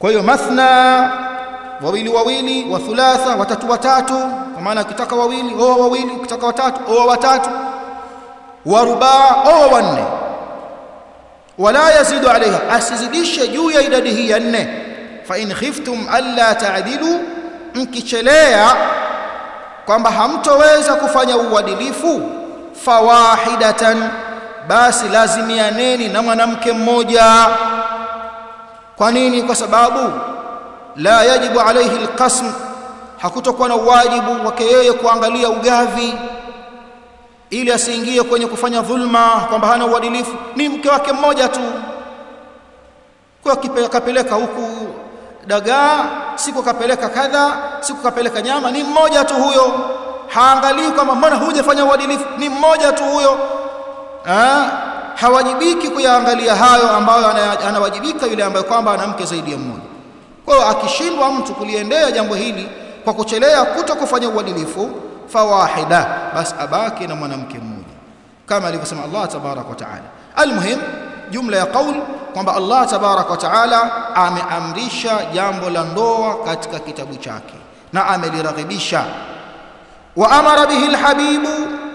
kwa hiyo mathna wawili wawili wa thulatha watatu watatu kwa maana ukitaka wawili oa wawili ukitaka watatu oa watatu wa rubaa oa wanne wala yazidu alaiha asizidishe juu ya idadi hii ya nne. Fa in khiftum alla ta'dilu mkichelea kwamba hamtoweza kufanya uadilifu fawahidatan basi lazimianeni na mwanamke mmoja kwa nini? Kwa sababu la yajibu alayhi alqasm hakutokuwa na wajibu wake yeye kuangalia ugavi ili asiingie kwenye kufanya dhulma kwamba hana uadilifu. Ni mke wake mmoja tu kwa kapeleka huku dagaa siku kapeleka kadha siku kapeleka nyama. Ni mmoja tu huyo haangalii kwamba mbona hujafanya uadilifu. Ni mmoja tu huyo ha? Hawajibiki kuyaangalia hayo ambayo anawajibika yule ambaye kwamba ana mke zaidi ya mmoja. Kwa hiyo akishindwa mtu kuliendea jambo hili kwa kuchelea kuto kufanya uadilifu fawahida basi abaki na mwanamke mmoja. Kama alivyosema Allah tabarak wa taala. Almuhim jumla ya qaul kwamba Allah tabarak wa taala ameamrisha jambo la ndoa katika kitabu chake na ameliraghibisha wa amara bihi alhabibu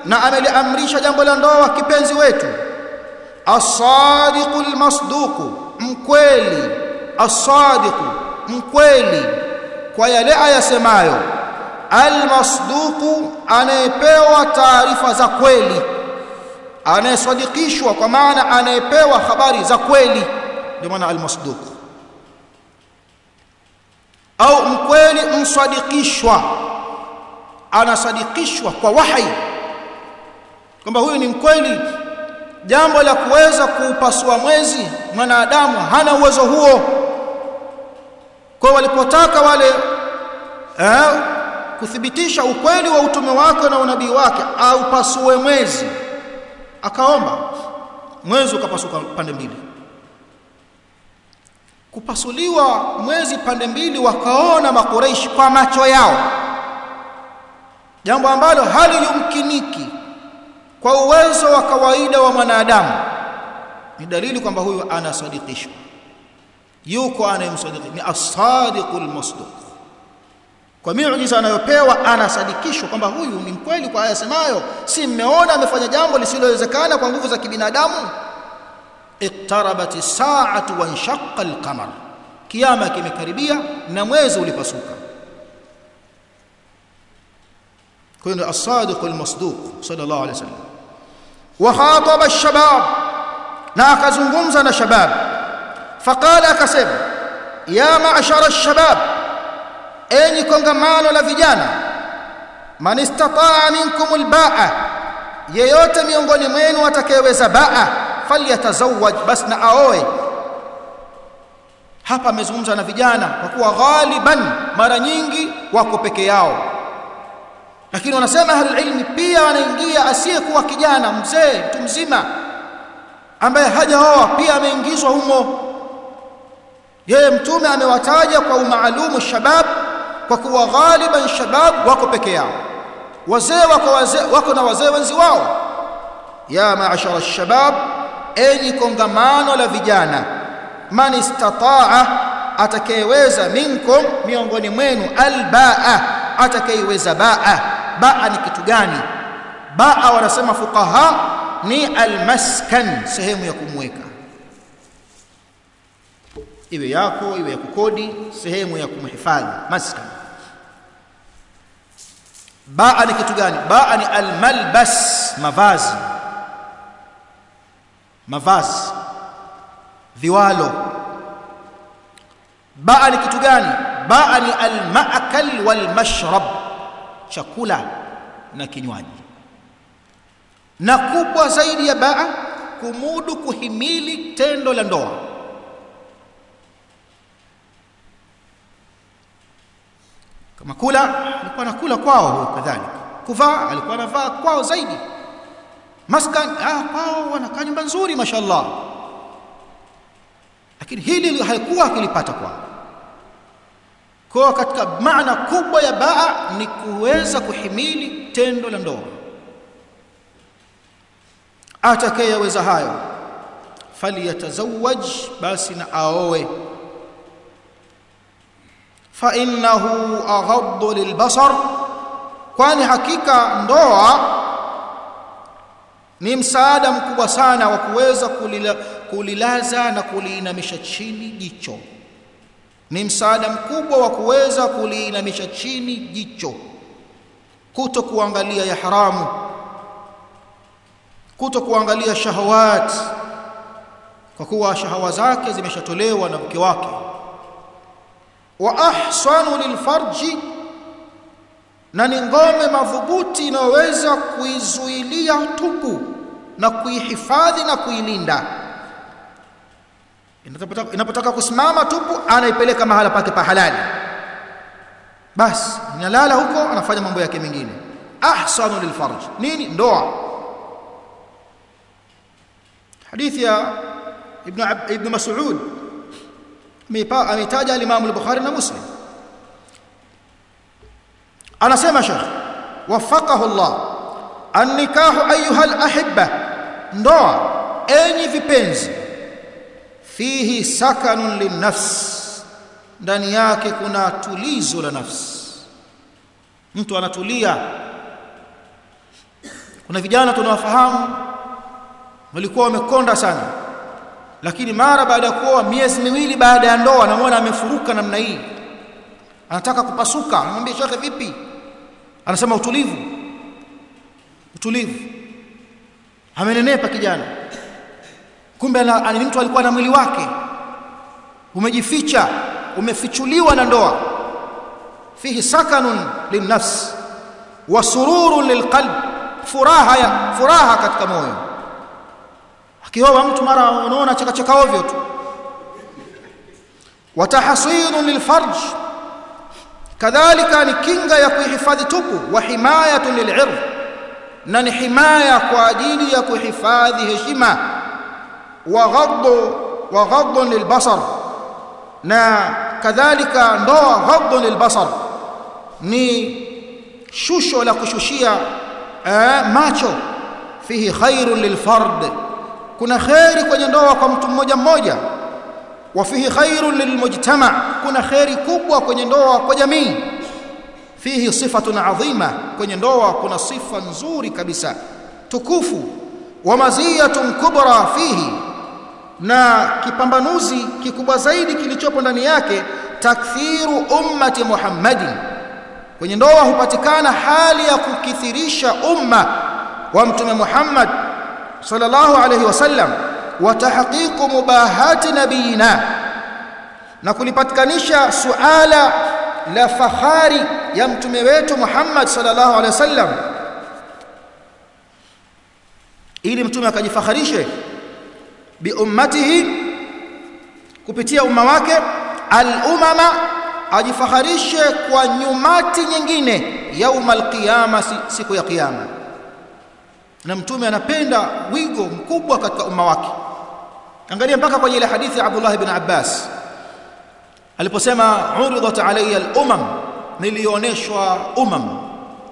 na ameliamrisha jambo la ndoa kipenzi wetu as-sadiqu al-masduqu mkweli. As-sadiq mkweli. Kwa yale ayasemayo al-masduq anayepewa taarifa za kweli. Anayesadikishwa kwa maana anayepewa habari za kweli. Ndio maana al-masduq au mkweli msadikishwa anasadikishwa kwa wahi. Kwamba huyu ni mkweli jambo la kuweza kuupasua mwezi mwanadamu hana uwezo huo. Kwa walipotaka wale eh, kuthibitisha ukweli wa utume wake na unabii wake aupasue mwezi. Akaomba. Mwezi ukapasuka pande mbili. Kupasuliwa mwezi pande mbili wakaona makureishi kwa macho yao. Jambo ambalo haliyumkiniki kwa uwezo wa kawaida wa mwanadamu ni dalili kwamba huyu anasadikishwa. Yuko anayemsadiki ni as-sadiqul kwa miujiza anayopewa anasadikishwa kwamba huyu ni mkweli kwa aya semayo si mmeona amefanya jambo lisilowezekana kwa nguvu za kibinadamu? Iqtarabat as-sa'atu wa inshaqqa kiyama kimekaribia na mwezi ulipasuka. Kwa hiyo as-sadiqul masduq sallallahu alayhi wasallam وخاطب الشباب ناك زنغمزنا شباب. فقال كسب يا معشر الشباب أين كنغمان لفجانا من استطاع منكم الباء؟ ييوت ميونغون مين وتكيوز باء فليتزوج بس نأوي هابا مزغمزنا فجانا وكوا غالبا مرنينجي وكو lakini wanasema ahlulilmi pia anaingia asiyekuwa kijana mzee mtu mzima ambaye hajaoa pia ameingizwa humo. Yeye mtume amewataja kwa umaalumu shabab kwa kuwa ghaliban shabab wako peke yao. Wazee wako wazee wako na wazee wenzi wao. Ya maashara shabab enyi kongamano la vijana. Man istataa atakayeweza minkum miongoni mwenu albaa atakayeweza baa baa ni kitu gani baa wanasema fuqaha ni almaskan sehemu ya kumweka iwe yako iwe ya kukodi sehemu ya kumhifadhi maskan baa ni kitu gani baa ni almalbas mavazi mavazi viwalo baa ni kitu gani baa ni almaakal walmashrab chakula na kinywaji. Na kubwa zaidi ya baa kumudu kuhimili tendo la ndoa. Kama kula alikuwa anakula kwao kadhalika. Kuvaa alikuwa anavaa kwao zaidi. Maskan ah kwao wanakaa nyumba nzuri mashallah. Lakini hili haikuwa akilipata kwao kwa katika maana kubwa ya baa ni kuweza kuhimili tendo la ndoa. Atakayeweza hayo falyatazawaj basi na aoe. Fa innahu aghaddu lilbasar kwani hakika ndoa ni msaada mkubwa sana wa kuweza kulila, kulilaza na kuliinamisha chini jicho ni msaada mkubwa wa kuweza kuliinamisha chini jicho kuto kuangalia ya haramu kuto kuangalia shahawat kwa kuwa shahawa zake zimeshatolewa na mke wake. Wa ahsanu lilfarji na ni ngome madhubuti inayoweza kuizuilia tupu na kuihifadhi na kuilinda inapotaka, inapotaka kusimama tupu anaipeleka mahala pake pa halali. Basi inalala huko anafanya mambo yake mengine. Ahsanu lilfarj. Nini? Ndoa. Hadithi ya ibn ibn mas'ud. Ameitaja al-imam al-bukhari na muslim. Anasema Sheikh wafaqahu Allah an-nikahu ayuha al-ahibba ndoa enyi vipenzi fihi sakanun linnafs. Ndani yake kuna tulizo la nafsi. Mtu anatulia. Kuna vijana tunawafahamu walikuwa wamekonda sana. Lakini mara baada ya kuoa miezi miwili baada ya ndoa anamwona amefuruka namna hii. Anataka kupasuka. Anamwambia shekhe vipi? Anasema utulivu. Utulivu. Amenenepa kijana kumbe ni mtu alikuwa na mwili wake. Umejificha umefichuliwa na ndoa. Fihi sakanun linnafs wa sururun lilqalb. Furaha ya furaha katika moyo. Akioa mtu mara unaona chaka chaka ovyo tu. Wa tahsinun lilfarj. Kadhalika ni kinga ya kuhifadhi tupu. Wa himayatun lil'ird na ni himaya kwa ajili ya kuhifadhi heshima wa ghaddu lilbasar na kadhalika ndoa ghaddu lilbasar ni shusho la kushushia eh, macho. Fihi khairun lilfard kuna khairi kwenye ndoa kwa mtu mmoja mmoja. Wa fihi khairun lilmujtama kuna khairi kubwa kwenye ndoa kwa jamii. Fihi sifatun adhima kwenye ndoa kuna sifa nzuri kabisa. Tukufu. Wa maziyatun kubra fihi na kipambanuzi kikubwa zaidi kilichopo ndani yake takthiru ummati Muhammadin. Kwenye ndoa hupatikana hali ya kukithirisha umma wa mtume Muhammad sallallahu alayhi wasallam wa tahqiqu mubahati nabiyina na kulipatikanisha suala la fahari ya mtume wetu Muhammad sallallahu alayhi wasallam. Ili mtume akajifaharishe bi ummatihi kupitia umma wake al-umama ajifaharishe kwa nyumati nyingine yauma alqiyama siku ya kiyama na mtume anapenda wigo mkubwa katika umma wake. Angalia mpaka kwenye ile hadithi ya Abdullah ibn Abbas. Aliposema uridat alayya al-umam nilioneshwa umam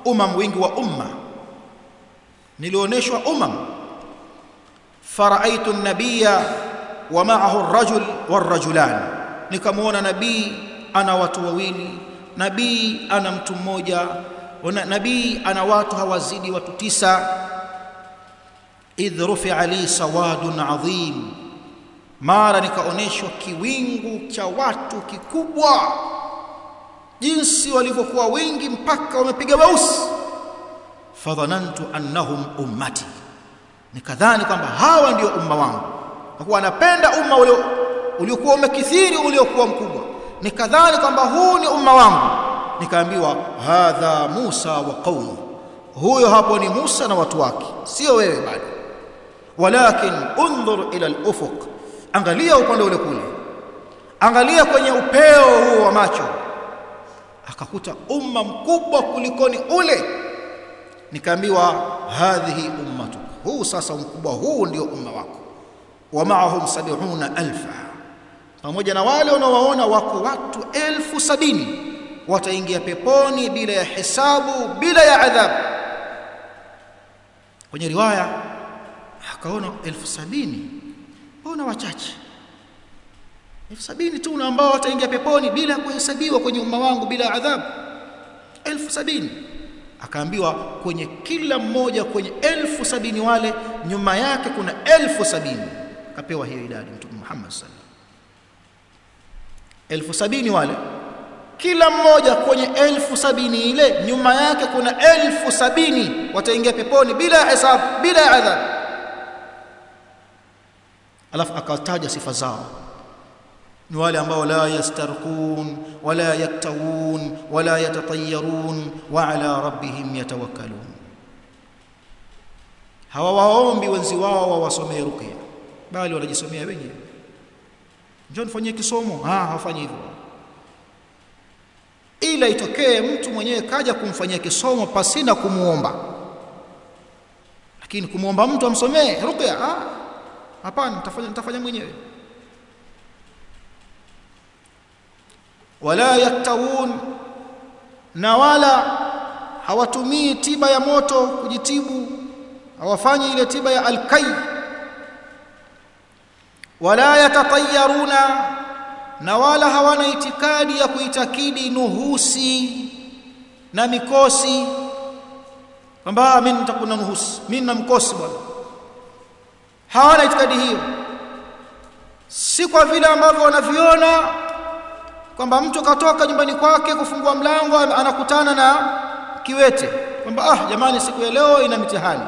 umam wingi wa umma. Nilioneshwa umam faraitu an-nabiyya wa ma'ahu ar-rajul war-rajulan. Nabii ana watu wawili nabii ana mtu mmoja nabii ana watu hawazidi watu tisa. Idh rufi'a li sawadun adhim. Mara nikaoneshwa kiwingu cha watu kikubwa. Jinsi walivyokuwa wengi mpaka wamepiga weusi fadhanantu annahum ummati nikadhani kwamba hawa ndio umma wangu. Kwa kuwa anapenda umma uliokuwa umekithiri uliokuwa mkubwa. Nikadhani kwamba huu ni umma wangu. Nikaambiwa hadha Musa wa qaumi huyo hapo ni Musa na watu wake. Sio wewe bado. Walakin undhur ila al-ufuq. Angalia upande ule kule. Angalia kwenye upeo huo wa macho. Akakuta umma mkubwa kulikoni ule. Nikaambiwa hadhihi ummatuk huu sasa mkubwa huu ndio umma wako. Wa ma'ahum sab'una alfa. Pamoja na wale wanaowaona wako watu elfu sabini wataingia peponi bila ya hesabu bila ya adhabu. Kwenye riwaya akaona elfu sabini. Mbona wachache. Elfu sabini tu na ambao wataingia peponi bila kuhesabiwa kwenye umma wangu bila adhabu. Elfu sabini akaambiwa kwenye kila mmoja kwenye elfu sabini wale nyuma yake kuna elfu sabini. Akapewa hiyo idadi mtume Muhammad sallallahu elfu sabini wale kila mmoja kwenye elfu sabini ile nyuma yake kuna elfu sabini. Wataingia peponi bila hesabu bila adhabu. Alafu akataja sifa zao ni wale ambao la yastarqun wala yaktawun wala yatatayarun wa ala rabbihim yatawakkalun. Hawawaombi wenzi wao wawasomee ruqya bali wanajisomea wenyewe. Njoo nifanyie kisomo. Ah hawafanyi hivyo. Ila itokee mtu mwenyewe kaja kumfanyia kisomo pasina kumuomba. Lakini kumuomba mtu amsomee ruqya ah hapana nitafanya nitafanya mwenyewe wala yaktawun na wala hawatumii tiba ya moto kujitibu hawafanyi ile tiba ya alkai wala yatatayaruna na wala hawana itikadi ya kuitakidi nuhusi na mikosi. Kwamba mimi nitakuna nuhusi mimi na mkosi bwana. Hawana itikadi hiyo. Si kwa vile ambavyo wanaviona kwamba mtu katoka nyumbani kwake kufungua mlango anakutana na kiwete. Kwamba ah jamani siku ya leo ina mitihani.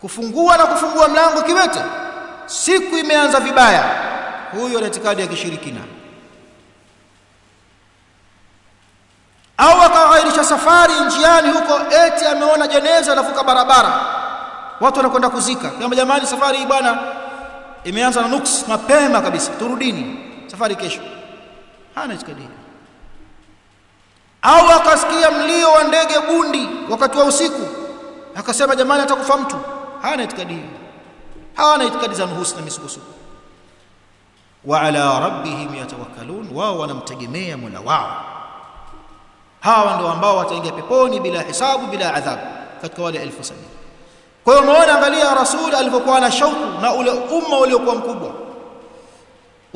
Kufungua na kufungua mlango kiwete siku imeanza vibaya. Huyo ana itikadi ya kishirikina. Au akaghairisha safari njiani huko eti ameona jeneza lafuka barabara. Watu wanakwenda kuzika. Kama jamani safari hii bwana imeanza na nuks mapema kabisa. Turudini. Safari kesho hana itikadi au akasikia mlio wa ndege bundi wakati wa usiku akasema jamani atakufa mtu. Hana itikadi hawana itikadi za nuhusi na misukosuko. Wa ala rabbihim yatawakkalun wao wanamtegemea Mola wao. Hawa ndio ambao wataingia peponi bila hisabu bila adhabu katika wale elfu sabini. Kwa hiyo umeona angalia rasul alivyokuwa na shauku na ule umma uliokuwa mkubwa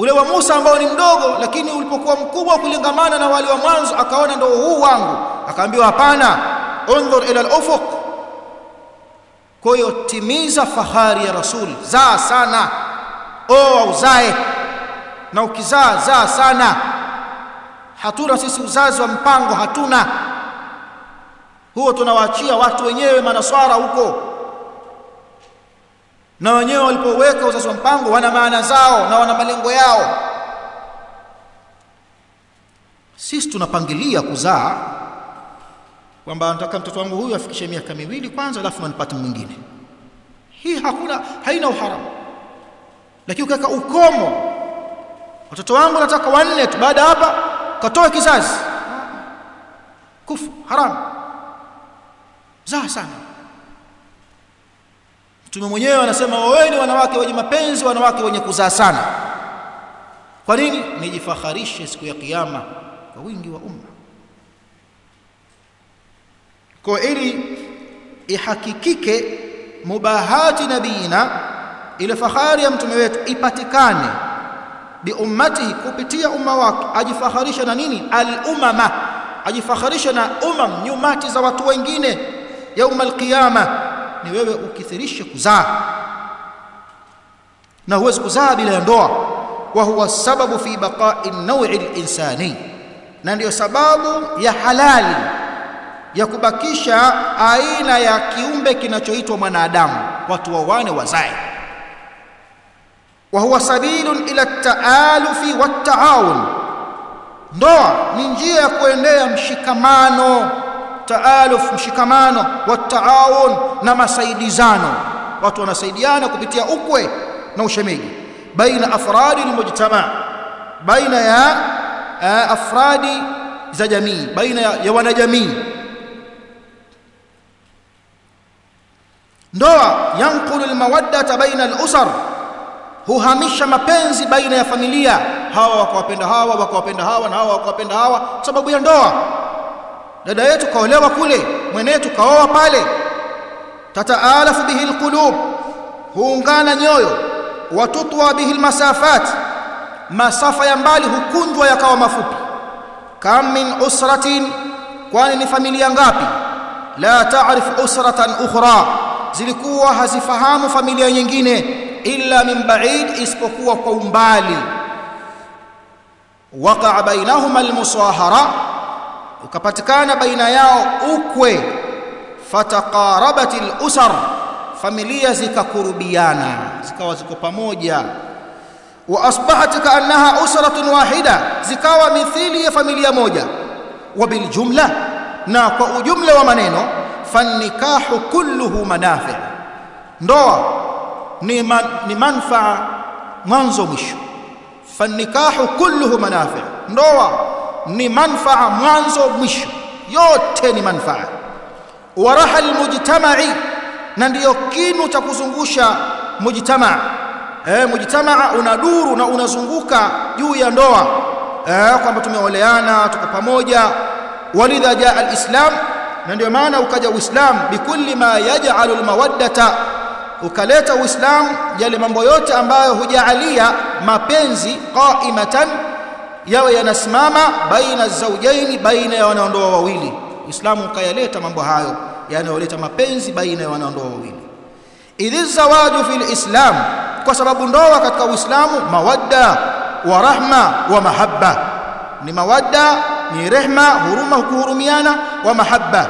ule wa Musa ambao ni mdogo lakini ulipokuwa mkubwa kulingamana na wale wa mwanzo akaona ndio huu wangu. Akaambiwa hapana undhur ila al-ufuq. Timiza fahari ya rasul zaa sana. Oa uzae. Na ukizaa zaa sana. Hatuna sisi uzazi wa mpango hatuna. Huo tunawaachia watu wenyewe manaswara huko na wenyewe walipoweka uzazi wa mpango wana maana zao na wana malengo yao. Sisi tunapangilia kuzaa kwamba nataka mtoto wangu huyu afikishe miaka miwili kwanza alafu nipate mwingine. Hii hakuna haina uharamu. Lakini ukiweka ukomo watoto wangu nataka wanne tu. Baada hapa katoe kizazi. Kufu haramu. Zaa sana Mtume mwenyewe anasema waweni wanawake wenye mapenzi wanawake wenye kuzaa sana. Kwa nini? Nijifaharishe siku ya kiyama kwa wingi wa umma. Kwa ili ihakikike mubahati nabina ile fahari ya mtume wetu ipatikane bi ummatihi kupitia umma wake ajifaharishe na nini? Al umama ajifakharisha na umam nyumati za watu wengine yaumul alqiyama ni wewe ukithirishe kuzaa. Na huwezi kuzaa bila ya ndoa. Wa huwa sababu fi baqa'i an-naw'i al-insani. Na ndiyo sababu ya halali ya kubakisha aina ya kiumbe kinachoitwa mwanadamu. Watu wawane wazae. Wa huwa sabilun ila at-ta'alufi wat-ta'awun. Ndoa ni njia ya kuendea mshikamano taaluf mshikamano wa taawun na masaidizano. Watu wanasaidiana kupitia ukwe na ushemeji baina afradi almujtama baina ya uh, afradi za jamii baina ya wanajamii. Ndoa yanqulu almawaddata baina alusar huhamisha mapenzi baina ya familia. Hawa wakawapenda hawa wakawapenda hawa na hawa wakawapenda hawa. Sababu ya ndoa dada yetu kaolewa kule mwenetu kaoa pale. Tataalafu bihi alqulub huungana nyoyo watutwa bihi almasafat. Masafa ya mbali hukunjwa yakawa mafupi. Kam min usratin kwani ni familia ngapi? La ta'rif usratan ukhra zilikuwa hazifahamu familia nyingine illa min ba'id isipokuwa kwa umbali. Waqa bainahuma almusahara ukapatikana baina yao ukwe fataqarabatil usar familia zikakurubiana zikawa ziko pamoja. Wa asbahat kaannaha usratun wahida zikawa mithili ya familia moja. Wa biljumla na kwa ujumla wa maneno fannikahu kulluhu manafi. Ndoa ni, man, ni manfaa mwanzo mwisho. Fannikahu kulluhu manafi. Ndoa ni manfaa mwanzo mwisho. Yote ni manfaa. Waraha almujtama'i na ndiyo kinu cha kuzungusha mujtamaa. Eh mujtamaa unaduru na unazunguka juu ya ndoa. Eh kwamba tumeoleana tuko pamoja. Walidha jaa alislam na ndio maana ukaja uislam bikulli ma yaj'alu almawaddata ukaleta uislam yale mambo yote ambayo hujaalia mapenzi qaimatan yawe yanasimama baina zaujaini baina ya wanaondoa wawili. Uislamu ukayaleta mambo hayo yanayoleta mapenzi baina ya wanaondoa wawili. Idhi zawaju fil islam kwa sababu ndoa katika uislamu mawadda wa rahma wa mahabba. Ni mawadda ni rehma huruma kuhurumiana wa mahabba.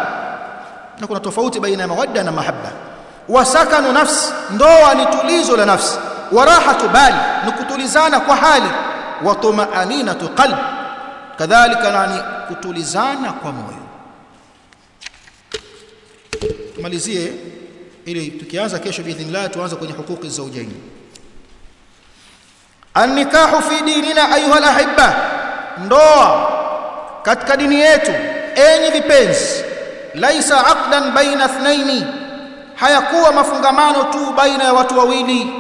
Na kuna tofauti baina ya mawadda na mahabba. Wa sakanu nafsi ndoa ni tulizo la nafsi. Wa rahatu bali ni kutulizana kwa hali wa tumaaninatu qalb. Kadhalika nani? Kutulizana kwa moyo. Tumalizie ili tukianza kesho biidhnillah tuanze kwenye hukuki zawjaini annikahu fi dinina ayuha alahibba ndoa katika dini yetu enyi vipenzi laisa aqdan baina ithnaini hayakuwa mafungamano tu baina ya watu wawili.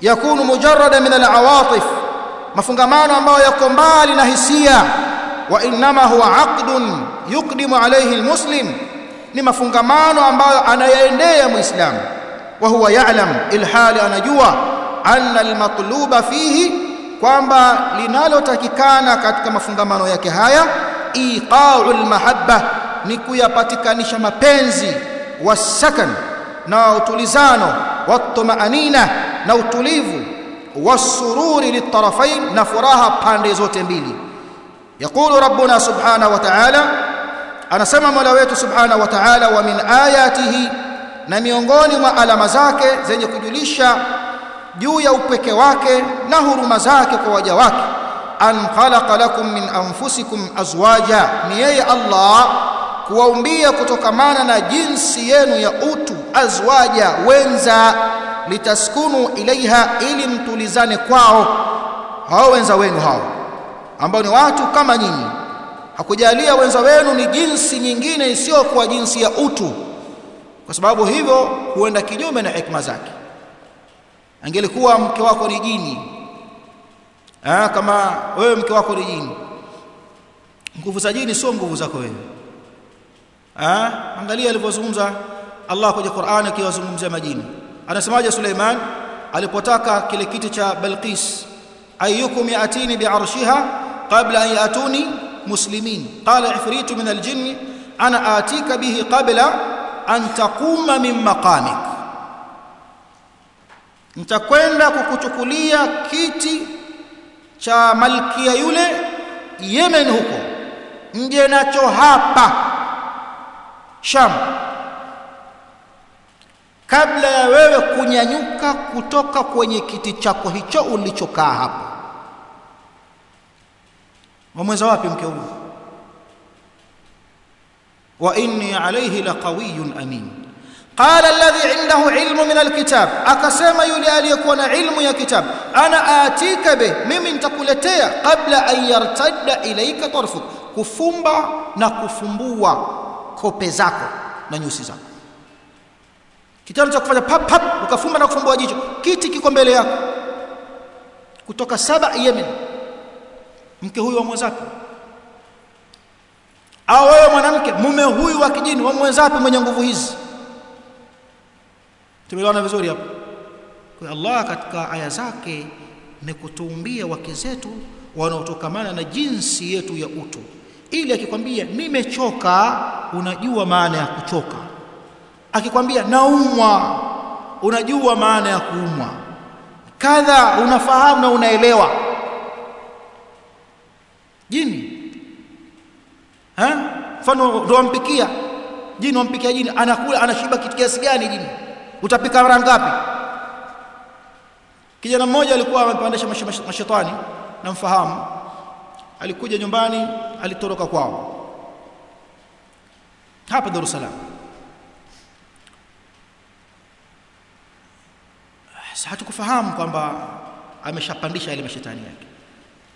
Yakunu mujarrada min alawatif mafungamano ambayo yako mbali na hisia. Wa inma huwa aqdun yuqdimu alayhi almuslim ni mafungamano ambayo anayaendea muislamu wa huwa ya'lam ilhali anajua anna almatluba fihi kwamba linalotakikana katika mafungamano yake haya iqa'u almahabba ni kuyapatikanisha mapenzi wasakan na utulizano watumaanina na utulivu wasururi litarafain na furaha pande zote mbili. Yaqulu rabbuna subhanahu wa ta'ala anasema mola wetu subhanahu wa ta'ala wa min ayatihi na miongoni mwa alama zake zenye kujulisha juu ya upweke wake na huruma zake kwa waja wake. An khalaqa lakum min anfusikum azwaja ni yeye Allah kuwaumbia kutokamana na jinsi yenu ya utu azwaja wenza litaskunu ilaiha ili mtulizane kwao hao wenza wenu hao ambao ni watu kama nyinyi. Hakujalia wenza wenu ni jinsi nyingine isiyo kwa jinsi ya utu kwa sababu hivyo huenda kinyume na hikma zake. Angelikuwa mke wako ni jini ah kama wewe mke wako ni jini. Nguvu za jini sio nguvu zako wewe. Ah angalia alivyozungumza Allah kwenye Qur'an akiwazungumzia majini anasemaje Suleiman? Alipotaka kile kiti cha Balqis ayyukum yatini bi'arshiha qabla an yatuni muslimin? Qala ifritu min aljinn ana atika bihi qabla an taquma min maqamik. Nitakwenda kukuchukulia kiti cha malkia yule Yemen huko. Nje nacho hapa Sham kabla ya wewe kunyanyuka kutoka kwenye kiti chako hicho ulichokaa hapo. Wamweza wapi mke huyu? Wa inni alayhi laqawiyyun amin. Qala alladhi indahu ilmu min alkitab. Akasema yule aliyekuwa na ilmu ya kitab ana atika be mimi nitakuletea kabla an yartadda ilaika tarfuk. Kufumba na kufumbua kope zako na nyusi zako kitendo cha kufanya pap pap ukafumba na kufumbua jicho. Kiti kiko mbele yako. Kutoka saba Yemen mke huyu wa mwenzapi au wewe mwanamke mume huyu wa kijini wa mwenzapi mwenye nguvu hizi. Tumeelewana vizuri hapo? Kwa Allah katika aya zake ni kutuumbia wake zetu wanaotokamana na jinsi yetu ya utu. Ili akikwambia nimechoka unajua maana ya kuchoka akikwambia naumwa. Unajua maana ya kuumwa. Kadha unafahamu na unaelewa. Jini. Ha? mfano ndo wampikia jini wampikia jini anakula anashiba kitu kiasi gani jini? Utapika mara ngapi? Kijana mmoja alikuwa amepandisha mashetani namfahamu. Alikuja nyumbani alitoroka kwao. Hapa Dar es Salaam hatukufahamu kwamba ameshapandisha yale mashetani yake.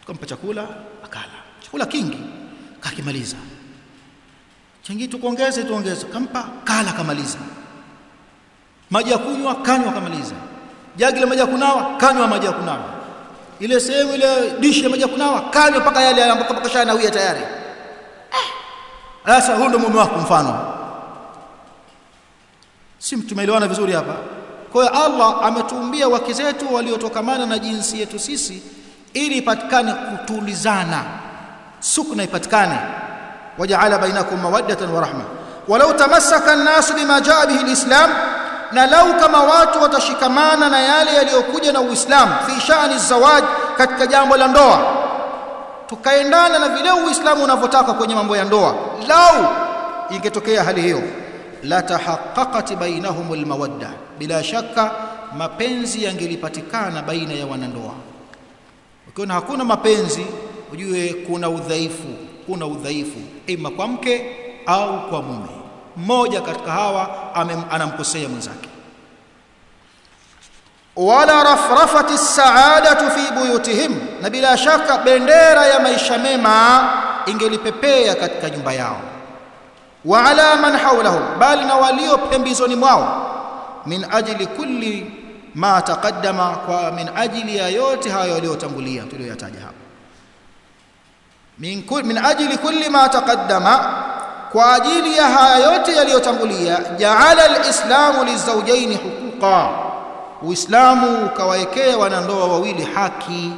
Tukampa chakula akala. Chakula kingi kakimaliza. Chingi tukuongeze tuongeze. Kampa kala kamaliza. Maji ya kunywa kanywa kamaliza. Jagi la maji ya kunawa kanywa maji ya kunawa. Ile sehemu ile dishi ya maji ya kunawa kanywa mpaka yale ambapo kashanawia tayari. Sasa huyo ndo mume wako mfano. Si mtumeelewana vizuri hapa kwa hiyo Allah ametuumbia wake zetu waliotokamana na jinsi yetu sisi ili ipatikane kutulizana. Sukna ipatikane. Wajaala bainakum mawaddatan wa rahma. Walau tamassaka an-nas bima jaa bihi al-islam na lau kama watu watashikamana na yale yaliyokuja na Uislamu fi shani zawaj katika jambo la ndoa. Tukaendana na vile Uislamu unavyotaka kwenye mambo ya ndoa. Lau ingetokea hali hiyo la tahaqqaqat bainahum almawadda. Bila shaka mapenzi yangelipatikana baina ya wanandoa. Ukiona hakuna mapenzi ujue kuna udhaifu kuna udhaifu. Ima kwa mke au kwa mume. Mmoja katika hawa anamkosea mwenzake. Wala rafrafati saadatu fi buyutihim. Na bila shaka bendera ya maisha mema ingelipepea katika nyumba yao wa ala man hawlahum bali na walio pembezoni mwao min ajli kulli ma taqaddama kwa min ajli ya yote hayo yaliyotangulia tuliyoyataja hapa min, min ajli kulli ma taqaddama kwa ajili ya haya yote yaliyotangulia jaala alislamu lizawjaini huquqa uislamu ukawaekea wanandoa wawili haki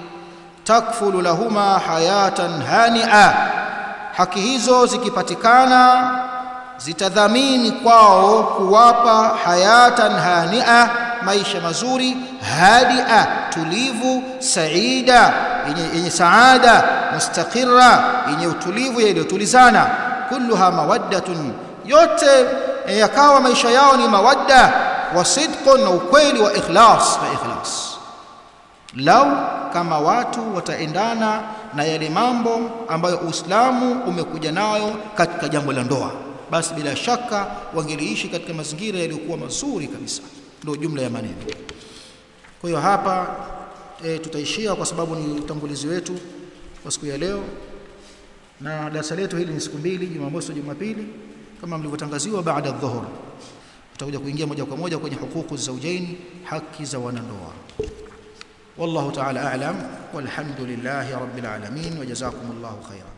takfulu lahuma hayatan hania haki hizo zikipatikana zitadhamini kwao kuwapa hayatan hania maisha mazuri hadia tulivu saida yenye, saada mustaqirra yenye utulivu yaliyotulizana. Kulluha mawaddatun yote yakawa maisha yao ni mawadda wa sidqun na ukweli wa ikhlas na ikhlas. Lau kama watu wataendana na yale mambo ambayo Uislamu umekuja nayo katika jambo la ndoa. Basi bila shaka wangeliishi katika mazingira yaliyokuwa mazuri kabisa. Ndio jumla ya maneno. Kwa hiyo hapa e, tutaishia kwa sababu ni utangulizi wetu kwa siku ya leo. Na darasa letu hili ni siku mbili Jumamosi na Jumapili. Kama mlivyotangaziwa baada ya dhuhur. Tutakuja kuingia moja kwa moja kwenye hukuku za ujaini haki za wanandoa والله تعالى أعلم والحمد لله رب العالمين وجزاكم الله خيرا.